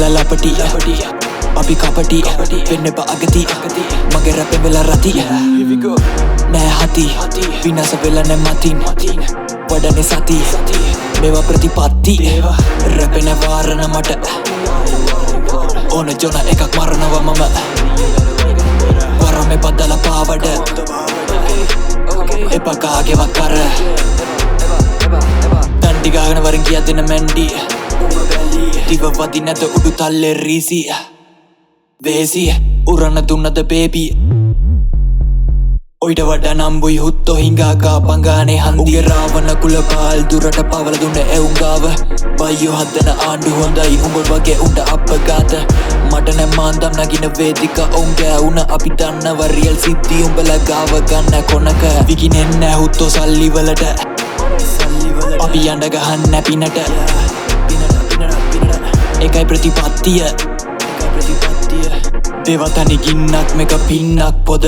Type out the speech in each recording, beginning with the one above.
ලපටි අපි කපටි වෙන්න එප අගති මගේ රැපෙ වෙලා රති නෑ හති විනස වෙල නැ මතින් වඩන සති මෙවා ප්‍රතිපත්ති රැපෙන වාරණ මට. ඕන ජොන එකක් මරණව මම. වරම පදල පාවඩ. එපකාගෙවක් කර තන්ටිගාගෙන වරින් කිය දෙන මැන්ඩි දිව වදි නැත උඩු තල්ලෙ රීසි වේසි උරන්න දුන්නද බේබී ඔයිට වඩ නම්බුයි හුත්තො හිංගාකා පංගානේ හන්දිය රාවන කුල පාල් දුරට පවල දුන්න එවුන්ගාව බයියෝ හදන ආණ්ඩු හොඳයි උඹ වගේ උන්ට අප ගාත මට නැම්මාන්දම් නගින වේදික ඔවුන්ගෑ උන අපි දන්න වරියල් සිද්ධි උඹල ගාව ගන්න කොනක විකිනෙන්න හුත්තෝ සල්ලිවලට අපි අඩ ගහන්න පිනට එකයි ප්‍රතිපත්තිය. දෙවතනි ගින්නක් මෙක පින්නක් පොද.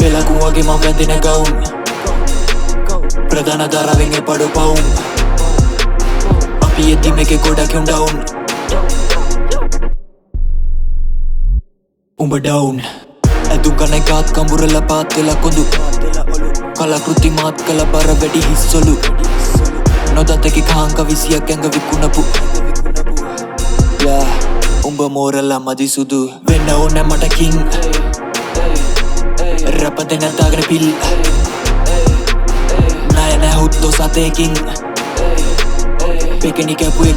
පෙලකුවගේ ම වැදෙන ගවුන්. ප්‍රධාන දරවෙන් පඩු පවුම් අපි එතිම එක ගොඩක්යුන් ඩවුන්. උඹ ඩවුන් ඇතු කන කාත් කඹුරල පාත්වෙල කොඳු කලකෘති මාත් කළ බර වැඩි හිස්සොලු නොදතකි කාංක විසියක් ඇඟ විකුණපු යා උඹ මෝරල්ලා මදි සුදු වෙන්න ඕන මටකින් රැප දෙනැත්තාගෙන පිල් නය නැහුත්තෝ සතයකින් පෙකෙනි කැපුය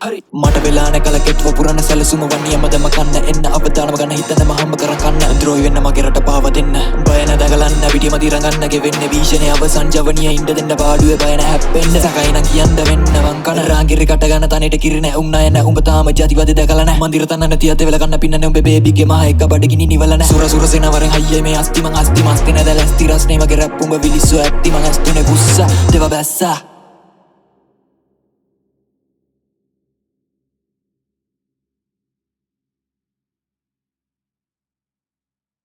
කන්දරින් මට වෙලාන කලකෙත් පුරන සැලසුම වනියමදම කන්න. එන්න අවධානම ගන්න හිතන මහම කර කන්න. ද්‍රෝයි වෙන්න මගේ රට පාව දෙන්න. බයන දගලන්න විටි මදිරගන්නගේ වෙන්න වීෂණය අව සංජවනය ඉන්ඩ දෙන්න. පාඩුව බයන හැපෙන්න්න සකයින කියන්න වෙන්න වංකන රාගිරි කටගන තනට කිරන උන්නයන උඹ තාම ජතිවද දකලන මදිරතන්න තියත වෙලගන්න පින්න උඹ බේබිගේ මහක බඩගිනි නිවලන සුර සුරසෙනවර හයිය මේ අස්තිම අස්ති මස්තින ද ලස්තිරස්නේමගේ රැප්පුම විලිස්සු ඇත්තිම ඇස්තුන ගුස්ස. දෙව බැස්සා.